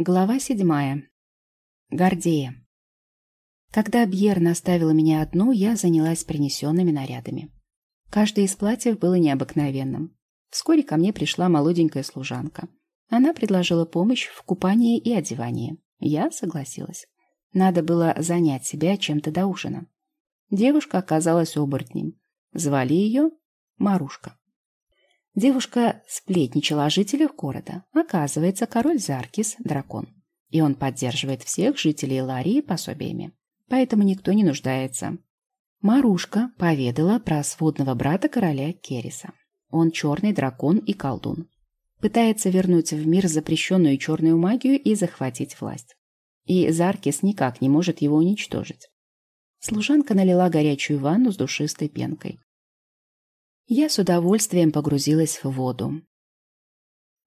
Глава седьмая. Гордея. Когда Бьер наставила меня одну, я занялась принесенными нарядами. Каждое из платьев было необыкновенным. Вскоре ко мне пришла молоденькая служанка. Она предложила помощь в купании и одевании. Я согласилась. Надо было занять себя чем-то до ужина. Девушка оказалась оборотнем. Звали ее Марушка. Девушка сплетничала о жителях города. Оказывается, король Заркис – дракон. И он поддерживает всех жителей Ларии пособиями. Поэтому никто не нуждается. Марушка поведала про сводного брата короля Кериса. Он черный дракон и колдун. Пытается вернуть в мир запрещенную черную магию и захватить власть. И Заркис никак не может его уничтожить. Служанка налила горячую ванну с душистой пенкой. Я с удовольствием погрузилась в воду.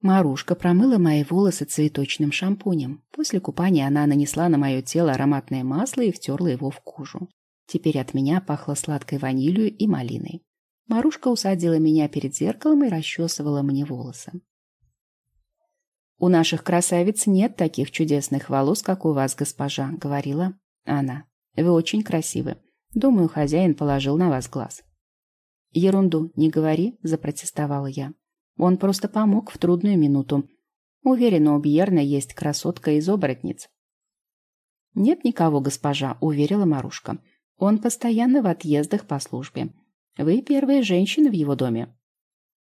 Марушка промыла мои волосы цветочным шампунем. После купания она нанесла на мое тело ароматное масло и втерла его в кожу. Теперь от меня пахло сладкой ванилью и малиной. Марушка усадила меня перед зеркалом и расчесывала мне волосы. «У наших красавиц нет таких чудесных волос, как у вас, госпожа», — говорила она. «Вы очень красивы. Думаю, хозяин положил на вас глаз». «Ерунду не говори», — запротестовала я. «Он просто помог в трудную минуту. Уверена, у Бьерна есть красотка из оборотниц». «Нет никого, госпожа», — уверила Марушка. «Он постоянно в отъездах по службе. Вы первая женщина в его доме».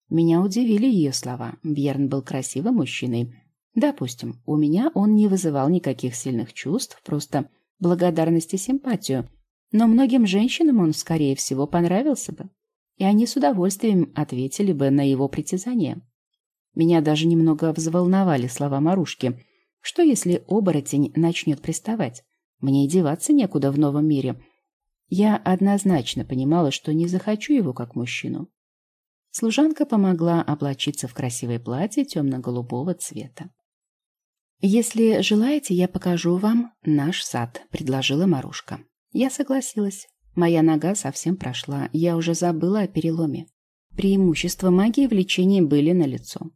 Меня удивили ее слова. Бьерн был красивым мужчиной. Допустим, у меня он не вызывал никаких сильных чувств, просто благодарность и симпатию. Но многим женщинам он, скорее всего, понравился бы и они с удовольствием ответили бы на его притязание. Меня даже немного взволновали слова Марушки. Что если оборотень начнет приставать? Мне и деваться некуда в новом мире. Я однозначно понимала, что не захочу его как мужчину. Служанка помогла облачиться в красивое платье темно-голубого цвета. «Если желаете, я покажу вам наш сад», — предложила Марушка. Я согласилась. Моя нога совсем прошла, я уже забыла о переломе. Преимущества магии в лечении были налицо.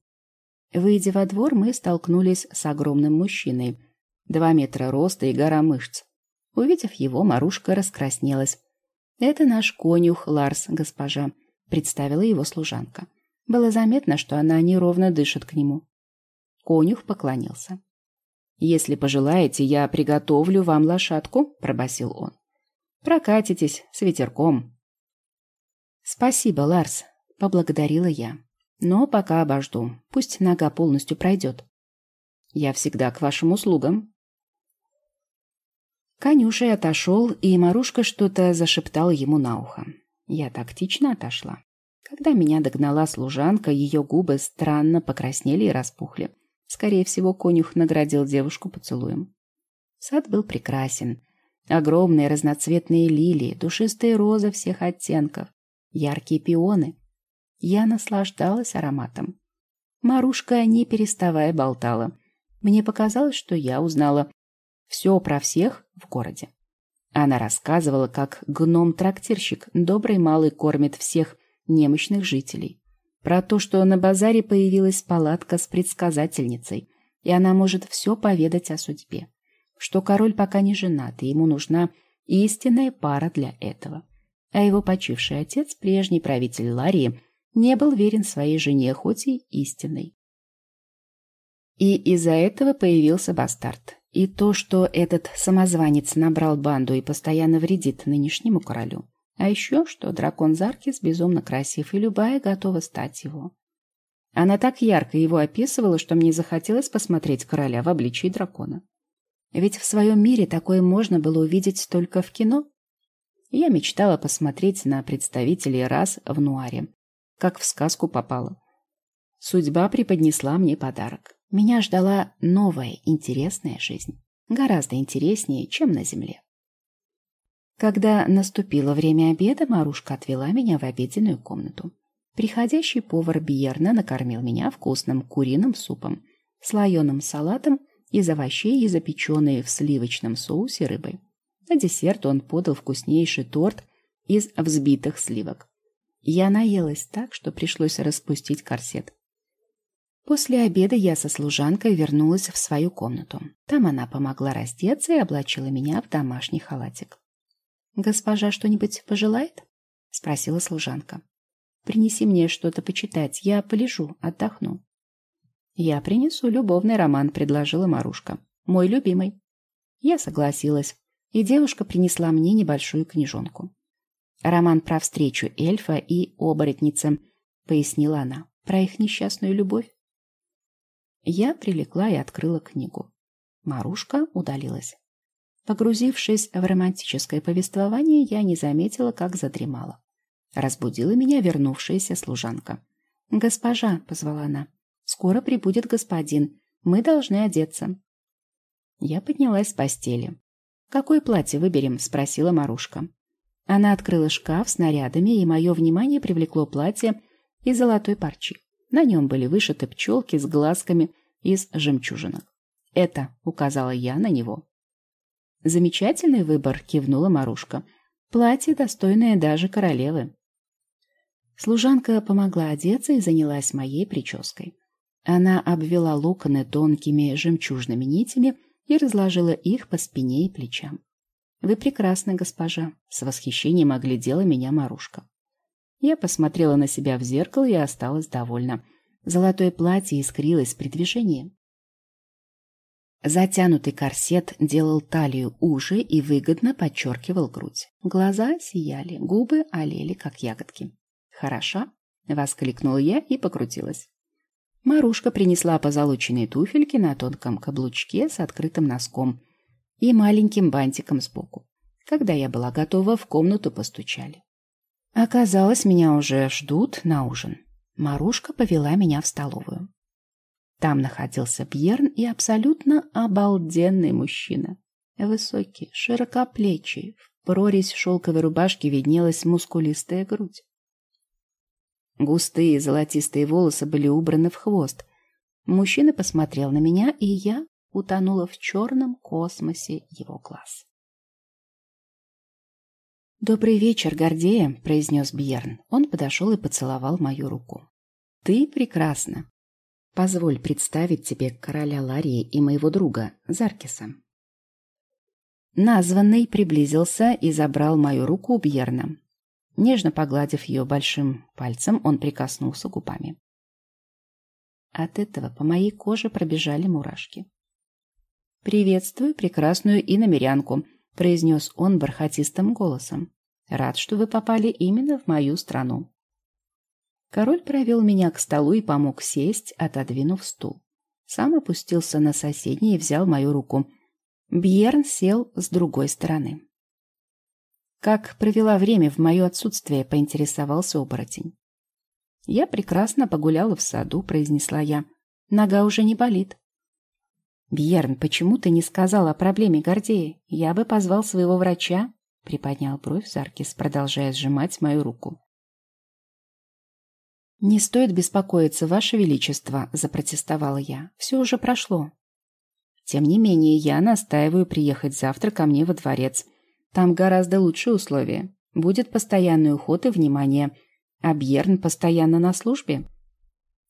Выйдя во двор, мы столкнулись с огромным мужчиной. Два метра роста и гора мышц. Увидев его, Марушка раскраснелась. «Это наш конюх Ларс, госпожа», — представила его служанка. Было заметно, что она неровно дышит к нему. Конюх поклонился. «Если пожелаете, я приготовлю вам лошадку», — пробасил он. Прокатитесь с ветерком. Спасибо, Ларс, поблагодарила я. Но пока обожду. Пусть нога полностью пройдет. Я всегда к вашим услугам. Конюшей отошел, и Марушка что-то зашептала ему на ухо. Я тактично отошла. Когда меня догнала служанка, ее губы странно покраснели и распухли. Скорее всего, конюх наградил девушку поцелуем. Сад был прекрасен. Огромные разноцветные лилии, душистые розы всех оттенков, яркие пионы. Я наслаждалась ароматом. Марушка, не переставая, болтала. Мне показалось, что я узнала все про всех в городе. Она рассказывала, как гном-трактирщик, добрый малый, кормит всех немощных жителей. Про то, что на базаре появилась палатка с предсказательницей, и она может все поведать о судьбе что король пока не женат, и ему нужна истинная пара для этого. А его почивший отец, прежний правитель Ларии, не был верен своей жене, хоть и истинной. И из-за этого появился бастард. И то, что этот самозванец набрал банду и постоянно вредит нынешнему королю. А еще, что дракон Заркис безумно красив, и любая готова стать его. Она так ярко его описывала, что мне захотелось посмотреть короля в обличии дракона. Ведь в своем мире такое можно было увидеть только в кино. Я мечтала посмотреть на представителей рас в нуаре, как в сказку попала. Судьба преподнесла мне подарок. Меня ждала новая, интересная жизнь. Гораздо интереснее, чем на земле. Когда наступило время обеда, Марушка отвела меня в обеденную комнату. Приходящий повар Бьерна накормил меня вкусным куриным супом, слоеным салатом из овощей и запеченные в сливочном соусе рыбой. На десерт он подал вкуснейший торт из взбитых сливок. Я наелась так, что пришлось распустить корсет. После обеда я со служанкой вернулась в свою комнату. Там она помогла раздеться и облачила меня в домашний халатик. «Госпожа что-нибудь пожелает?» — спросила служанка. «Принеси мне что-то почитать, я полежу, отдохну». «Я принесу любовный роман», — предложила Марушка. «Мой любимый». Я согласилась, и девушка принесла мне небольшую книжонку. «Роман про встречу эльфа и оборотницы», — пояснила она, — «про их несчастную любовь». Я прилегла и открыла книгу. Марушка удалилась. Погрузившись в романтическое повествование, я не заметила, как задремала. Разбудила меня вернувшаяся служанка. «Госпожа», — позвала она, — «скоро прибудет господин. Мы должны одеться». Я поднялась с постели. «Какое платье выберем?» — спросила Марушка. Она открыла шкаф с нарядами, и мое внимание привлекло платье из золотой парчи. На нем были вышиты пчелки с глазками из жемчужинок. «Это», — указала я на него. «Замечательный выбор», — кивнула Марушка. «Платье, достойное даже королевы». Служанка помогла одеться и занялась моей прической. Она обвела локоны тонкими жемчужными нитями и разложила их по спине и плечам. «Вы прекрасны, госпожа», — с восхищением оглядела меня Марушка. Я посмотрела на себя в зеркало и осталась довольна. Золотое платье искрилось при движении. Затянутый корсет делал талию уже и выгодно подчеркивал грудь. Глаза сияли, губы олели, как ягодки. «Хороша?» — воскликнула я и покрутилась. Марушка принесла позолоченные туфельки на тонком каблучке с открытым носком и маленьким бантиком сбоку. Когда я была готова, в комнату постучали. Оказалось, меня уже ждут на ужин. Марушка повела меня в столовую. Там находился Бьерн и абсолютно обалденный мужчина. Высокий, широкоплечий, в прорезь шелковой рубашки виднелась мускулистая грудь. Густые золотистые волосы были убраны в хвост. Мужчина посмотрел на меня, и я утонула в черном космосе его глаз. «Добрый вечер, Гордея», — произнес Бьерн. Он подошел и поцеловал мою руку. «Ты прекрасна. Позволь представить тебе короля Ларии и моего друга, Заркиса». Названный приблизился и забрал мою руку у Бьерна. Нежно погладив ее большим пальцем, он прикоснулся губами. От этого по моей коже пробежали мурашки. «Приветствую прекрасную иномерянку», произнес он бархатистым голосом. «Рад, что вы попали именно в мою страну». Король провел меня к столу и помог сесть, отодвинув стул. Сам опустился на соседний и взял мою руку. Бьерн сел с другой стороны. «Как провела время в мое отсутствие?» — поинтересовался оборотень. «Я прекрасно погуляла в саду», — произнесла я. «Нога уже не болит». «Бьерн, почему ты не сказал о проблеме Гордея? Я бы позвал своего врача», — приподнял бровь Заркис, продолжая сжимать мою руку. «Не стоит беспокоиться, Ваше Величество», — запротестовала я. «Все уже прошло». «Тем не менее, я настаиваю приехать завтра ко мне во дворец. Там гораздо лучшие условия. Будет постоянный уход и внимание. А Бьерн постоянно на службе».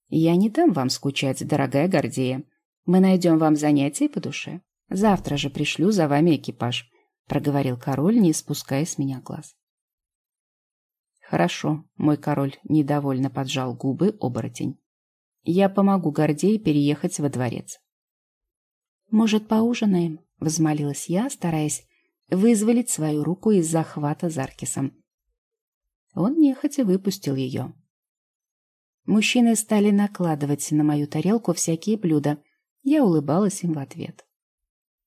«Я не дам вам скучать, дорогая Гордея», мы найдем вам занятие по душе. Завтра же пришлю за вами экипаж», — проговорил король, не спуская с меня глаз. «Хорошо, мой король недовольно поджал губы оборотень. Я помогу Гордее переехать во дворец». «Может, поужинаем?» — взмолилась я, стараясь вызволить свою руку из захвата Заркисом. Он нехотя выпустил ее. Мужчины стали накладывать на мою тарелку всякие блюда, я улыбалась им в ответ.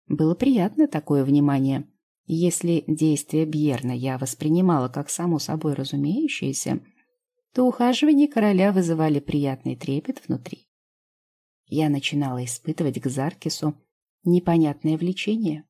Было приятно такое внимание. Если действия Бьерна я воспринимала как само собой разумеющееся, то ухаживания короля вызывали приятный трепет внутри. Я начинала испытывать к Заркису непонятное влечение.